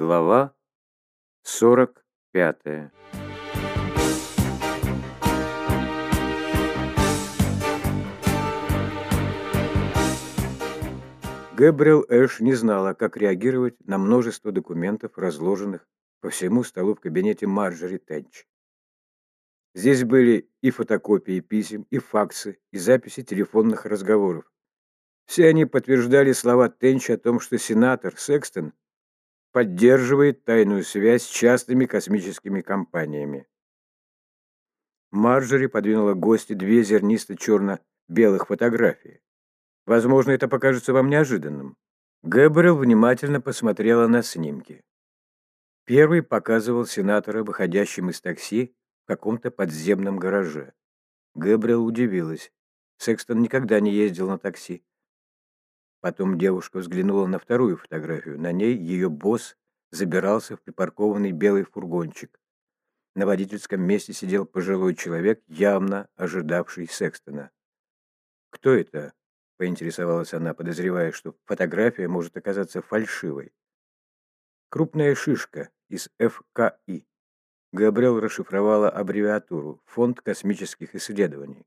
Глава 45 Гэбриэл Эш не знала, как реагировать на множество документов, разложенных по всему столу в кабинете Марджори Тенч. Здесь были и фотокопии писем, и факсы, и записи телефонных разговоров. Все они подтверждали слова Тенч о том, что сенатор Секстон поддерживает тайную связь с частными космическими компаниями. Марджори подвинула гости две зернисто-черно-белых фотографии. Возможно, это покажется вам неожиданным. Гэбриэл внимательно посмотрела на снимки. Первый показывал сенатора, выходящим из такси в каком-то подземном гараже. Гэбриэл удивилась. Секстон никогда не ездил на такси. Потом девушка взглянула на вторую фотографию. На ней ее босс забирался в припаркованный белый фургончик. На водительском месте сидел пожилой человек, явно ожидавший Секстона. «Кто это?» поинтересовалась она, подозревая, что фотография может оказаться фальшивой. Крупная шишка из ФКИ. Габриэл расшифровала аббревиатуру «Фонд космических исследований».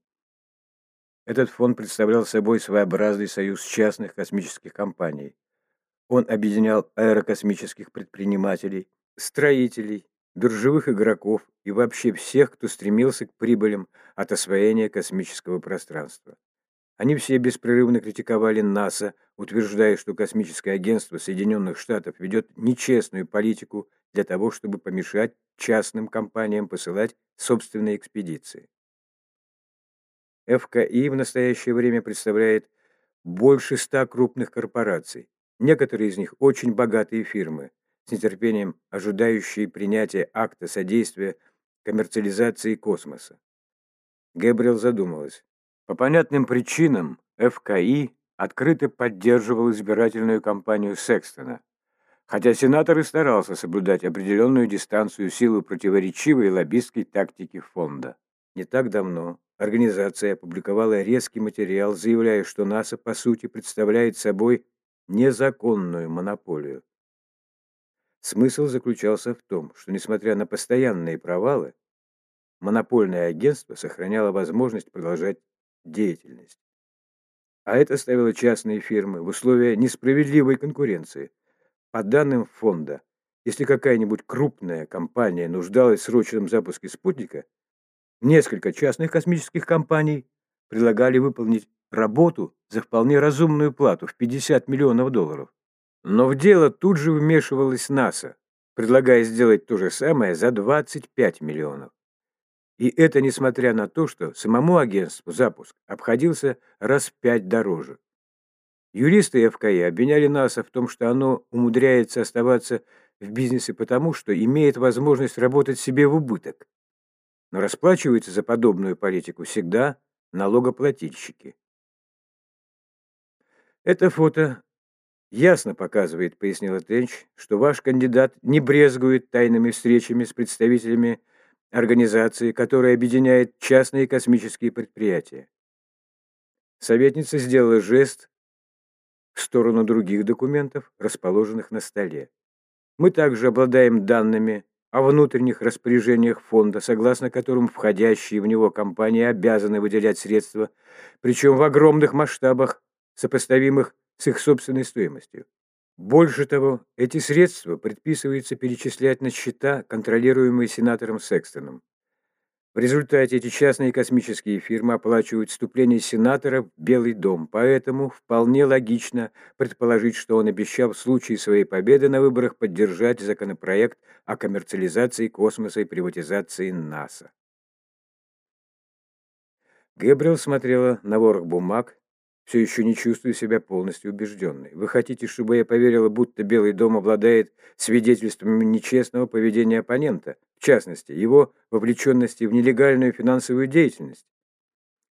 Этот фонд представлял собой своеобразный союз частных космических компаний. Он объединял аэрокосмических предпринимателей, строителей, биржевых игроков и вообще всех, кто стремился к прибылям от освоения космического пространства. Они все беспрерывно критиковали НАСА, утверждая, что космическое агентство Соединенных Штатов ведет нечестную политику для того, чтобы помешать частным компаниям посылать собственные экспедиции. ФКИ в настоящее время представляет больше ста крупных корпораций. Некоторые из них очень богатые фирмы, с нетерпением ожидающие принятия акта содействия коммерциализации космоса. Гэбриэл задумалась. По понятным причинам ФКИ открыто поддерживал избирательную кампанию Секстона, хотя сенатор и старался соблюдать определенную дистанцию в силу противоречивой лоббистской тактики фонда. Не так давно организация опубликовала резкий материал, заявляя, что НАСА по сути представляет собой незаконную монополию. Смысл заключался в том, что несмотря на постоянные провалы, монопольное агентство сохраняло возможность продолжать деятельность. А это ставило частные фирмы в условия несправедливой конкуренции. По данным фонда, если какая-нибудь крупная компания нуждалась в срочном запуске спутника, несколько частных космических компаний предлагали выполнить работу за вполне разумную плату в 50 миллионов долларов. Но в дело тут же вмешивалась НАСА, предлагая сделать то же самое за 25 миллионов. И это несмотря на то, что самому агентству запуск обходился раз в пять дороже. Юристы ФКИ обвиняли НАСА в том, что оно умудряется оставаться в бизнесе потому, что имеет возможность работать себе в убыток. Но расплачиваются за подобную политику всегда налогоплательщики. Это фото ясно показывает, пояснила Тенч, что ваш кандидат не брезгует тайными встречами с представителями организации, которая объединяет частные космические предприятия. Советница сделала жест в сторону других документов, расположенных на столе. Мы также обладаем данными о внутренних распоряжениях фонда, согласно которым входящие в него компании обязаны выделять средства, причем в огромных масштабах, сопоставимых с их собственной стоимостью. Больше того, эти средства предписывается перечислять на счета, контролируемые сенатором Секстоном. В результате эти частные космические фирмы оплачивают вступление сенатора в Белый дом, поэтому вполне логично предположить, что он обещал в случае своей победы на выборах поддержать законопроект о коммерциализации космоса и приватизации НАСА. Гэбриэл смотрела на ворох бумаг, все еще не чувствую себя полностью убежденной. Вы хотите, чтобы я поверила, будто Белый дом обладает свидетельствами нечестного поведения оппонента, в частности, его вовлеченности в нелегальную финансовую деятельность,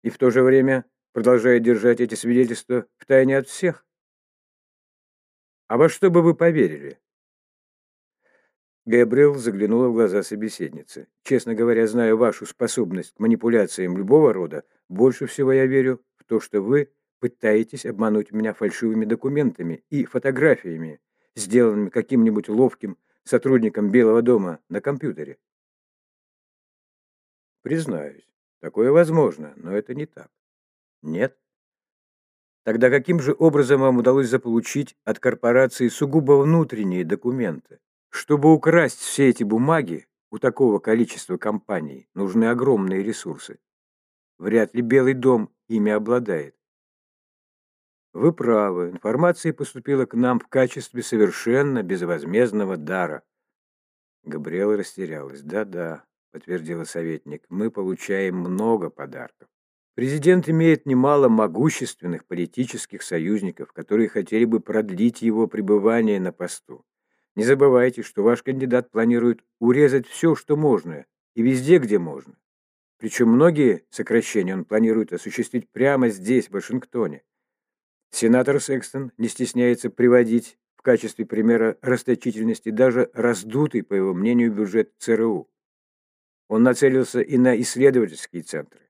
и в то же время продолжает держать эти свидетельства в тайне от всех? А во что бы вы поверили? Габриэл заглянула в глаза собеседницы. «Честно говоря, знаю вашу способность к манипуляциям любого рода, больше всего я верю в то, что вы пытаетесь обмануть меня фальшивыми документами и фотографиями, сделанными каким-нибудь ловким сотрудником Белого дома на компьютере? Признаюсь, такое возможно, но это не так. Нет? Тогда каким же образом вам удалось заполучить от корпорации сугубо внутренние документы? Чтобы украсть все эти бумаги, у такого количества компаний нужны огромные ресурсы. Вряд ли Белый дом ими обладает. Вы правы, информация поступила к нам в качестве совершенно безвозмездного дара. Габриэла растерялась. Да-да, подтвердила советник, мы получаем много подарков. Президент имеет немало могущественных политических союзников, которые хотели бы продлить его пребывание на посту. Не забывайте, что ваш кандидат планирует урезать все, что можно, и везде, где можно. Причем многие сокращения он планирует осуществить прямо здесь, в Вашингтоне. Сенатор Секстон не стесняется приводить в качестве примера расточительности даже раздутый, по его мнению, бюджет ЦРУ. Он нацелился и на исследовательские центры.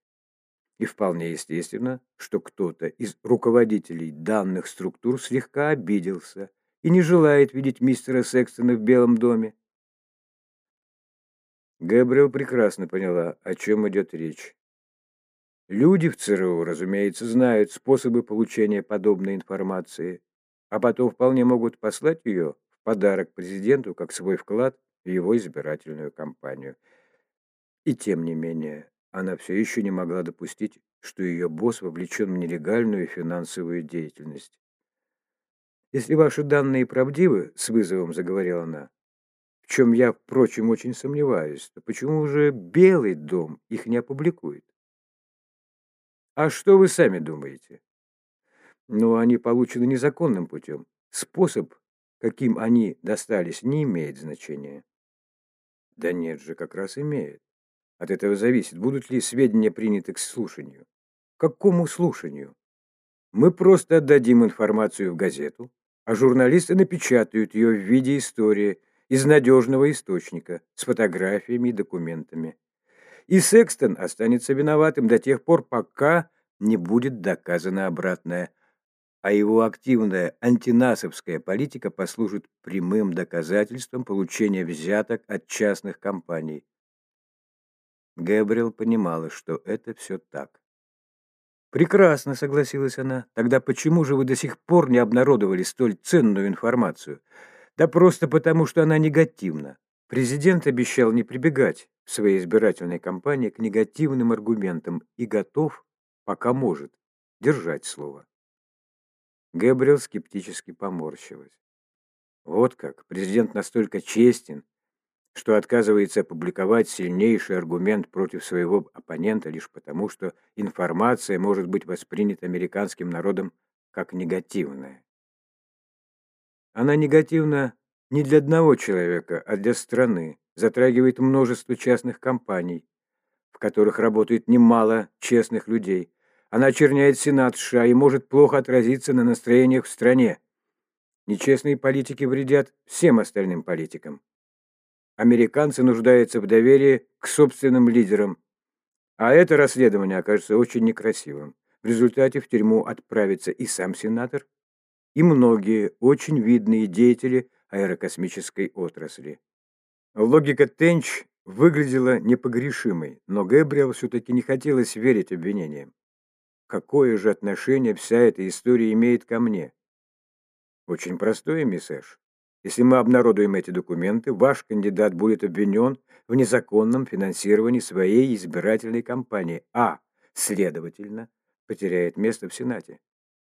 И вполне естественно, что кто-то из руководителей данных структур слегка обиделся и не желает видеть мистера Секстона в Белом доме. Гэбриэл прекрасно поняла, о чем идет речь. Люди в ЦРУ, разумеется, знают способы получения подобной информации, а потом вполне могут послать ее в подарок президенту как свой вклад в его избирательную кампанию. И тем не менее, она все еще не могла допустить, что ее босс вовлечен в нелегальную финансовую деятельность. «Если ваши данные правдивы, — с вызовом заговорила она, — в чем я, впрочем, очень сомневаюсь, то почему же Белый дом их не опубликует? А что вы сами думаете? Ну, они получены незаконным путем. Способ, каким они достались, не имеет значения. Да нет же, как раз имеет. От этого зависит, будут ли сведения приняты к слушанию. Какому слушанию? Мы просто отдадим информацию в газету, а журналисты напечатают ее в виде истории из надежного источника с фотографиями и документами и Секстон останется виноватым до тех пор, пока не будет доказано обратное, а его активная антинасовская политика послужит прямым доказательством получения взяток от частных компаний. Гэбриэл понимала, что это все так. «Прекрасно», — согласилась она. «Тогда почему же вы до сих пор не обнародовали столь ценную информацию?» «Да просто потому, что она негативна. Президент обещал не прибегать в своей избирательной кампании к негативным аргументам и готов, пока может, держать слово. Гэбриэл скептически поморщилась. Вот как, президент настолько честен, что отказывается опубликовать сильнейший аргумент против своего оппонента лишь потому, что информация может быть воспринята американским народом как негативная. Она негативна не для одного человека, а для страны, затрагивает множество частных компаний, в которых работает немало честных людей. Она очерняет Сенат США и может плохо отразиться на настроениях в стране. Нечестные политики вредят всем остальным политикам. Американцы нуждаются в доверии к собственным лидерам. А это расследование окажется очень некрасивым. В результате в тюрьму отправится и сам сенатор, и многие очень видные деятели аэрокосмической отрасли. Логика Тенч выглядела непогрешимой, но Гэбриэл все-таки не хотелось верить обвинениям. Какое же отношение вся эта история имеет ко мне? Очень простое, мисс Эш. Если мы обнародуем эти документы, ваш кандидат будет обвинен в незаконном финансировании своей избирательной кампании, а, следовательно, потеряет место в Сенате.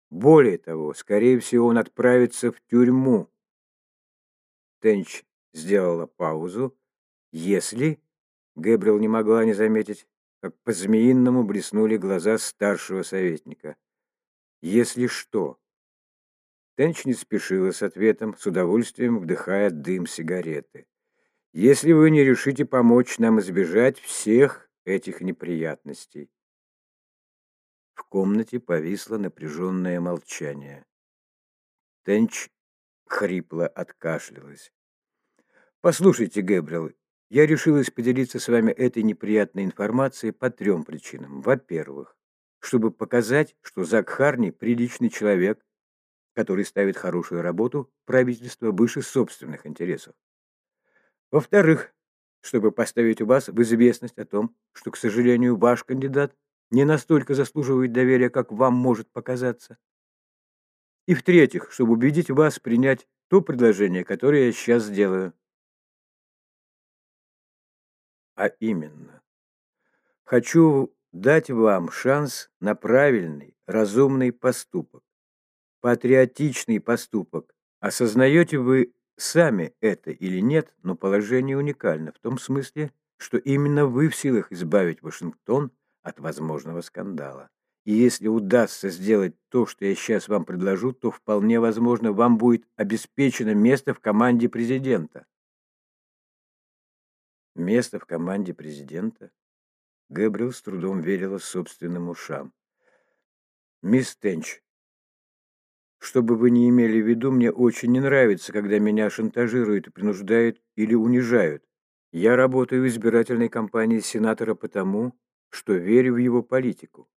Более того, скорее всего, он отправится в тюрьму. Тенч сделала паузу. Если... Гэбриэл не могла не заметить, как по-змеиному блеснули глаза старшего советника. «Если что?» Тенч не спешила с ответом, с удовольствием вдыхая дым сигареты. «Если вы не решите помочь нам избежать всех этих неприятностей». В комнате повисло напряженное молчание. Тенч хрипло откашлялась. Послушайте, Гэбриэл, я решилась поделиться с вами этой неприятной информацией по трем причинам. Во-первых, чтобы показать, что Зак Харни приличный человек, который ставит хорошую работу правительства выше собственных интересов. Во-вторых, чтобы поставить вас в известность о том, что, к сожалению, ваш кандидат не настолько заслуживает доверия, как вам может показаться. И в-третьих, чтобы убедить вас принять то предложение, которое я сейчас сделаю. А именно, хочу дать вам шанс на правильный, разумный поступок, патриотичный поступок. Осознаете вы сами это или нет, но положение уникально в том смысле, что именно вы в силах избавить Вашингтон от возможного скандала. И если удастся сделать то, что я сейчас вам предложу, то вполне возможно, вам будет обеспечено место в команде президента. Место в команде президента? Гэбриэл с трудом верила собственным ушам. «Мисс Тенч, что бы вы ни имели в виду, мне очень не нравится, когда меня шантажируют и принуждают или унижают. Я работаю в избирательной кампании сенатора потому, что верю в его политику.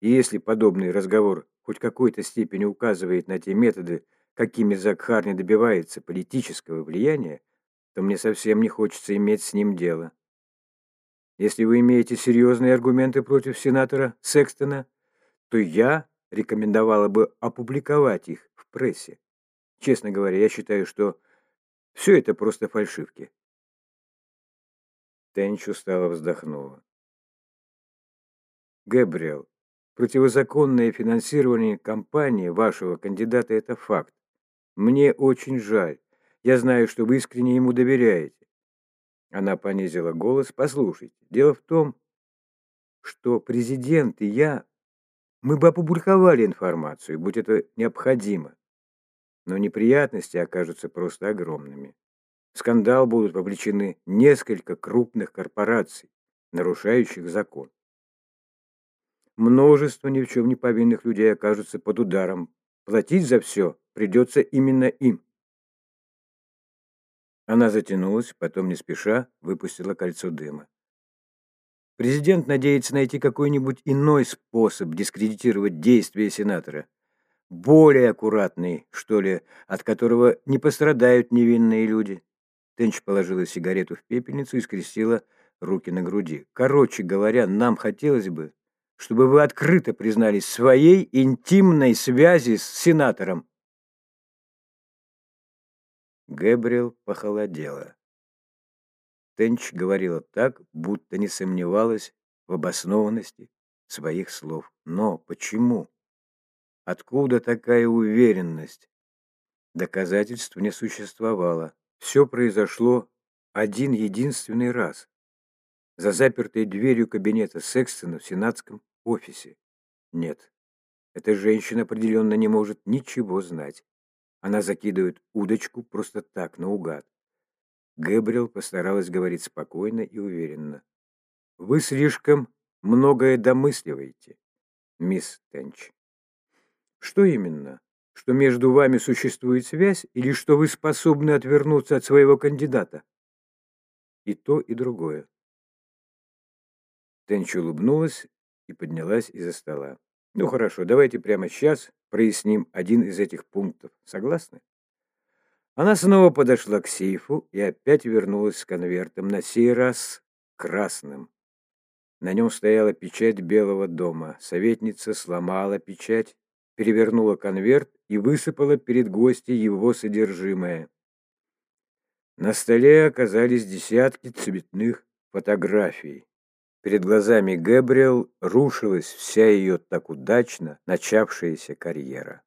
И если подобный разговор хоть какой-то степени указывает на те методы, какими Зак Харни добивается политического влияния, то мне совсем не хочется иметь с ним дело. Если вы имеете серьезные аргументы против сенатора Секстона, то я рекомендовала бы опубликовать их в прессе. Честно говоря, я считаю, что все это просто фальшивки. Тенч устало вздохнула. Гэбриэл, противозаконное финансирование кампании вашего кандидата – это факт. Мне очень жаль. Я знаю, что вы искренне ему доверяете. Она понизила голос. «Послушайте, дело в том, что президент и я, мы бы опубликовали информацию, будь это необходимо. Но неприятности окажутся просто огромными. В скандал будут вовлечены несколько крупных корпораций, нарушающих закон. Множество ни в чем не повинных людей окажутся под ударом. Платить за все придется именно им. Она затянулась, потом не спеша выпустила кольцо дыма. Президент надеется найти какой-нибудь иной способ дискредитировать действия сенатора. Более аккуратный, что ли, от которого не пострадают невинные люди. Тенч положила сигарету в пепельницу и скрестила руки на груди. Короче говоря, нам хотелось бы, чтобы вы открыто признались своей интимной связи с сенатором. Гэбриэл похолодела. Тенч говорила так, будто не сомневалась в обоснованности своих слов. Но почему? Откуда такая уверенность? Доказательств не существовало. Все произошло один единственный раз. За запертой дверью кабинета Секстона в сенатском офисе. Нет, эта женщина определенно не может ничего знать. Она закидывает удочку просто так, наугад. Гэбриэл постаралась говорить спокойно и уверенно. «Вы слишком многое домысливаете, мисс Тенч». «Что именно? Что между вами существует связь или что вы способны отвернуться от своего кандидата?» «И то, и другое». Тенч улыбнулась и поднялась из-за стола. «Ну хорошо, давайте прямо сейчас проясним один из этих пунктов. Согласны? Она снова подошла к сейфу и опять вернулась с конвертом, на сей раз красным. На нем стояла печать Белого дома. Советница сломала печать, перевернула конверт и высыпала перед гостем его содержимое. На столе оказались десятки цветных фотографий. Перед глазами Гэбриэл рушилась вся ее так удачно начавшаяся карьера.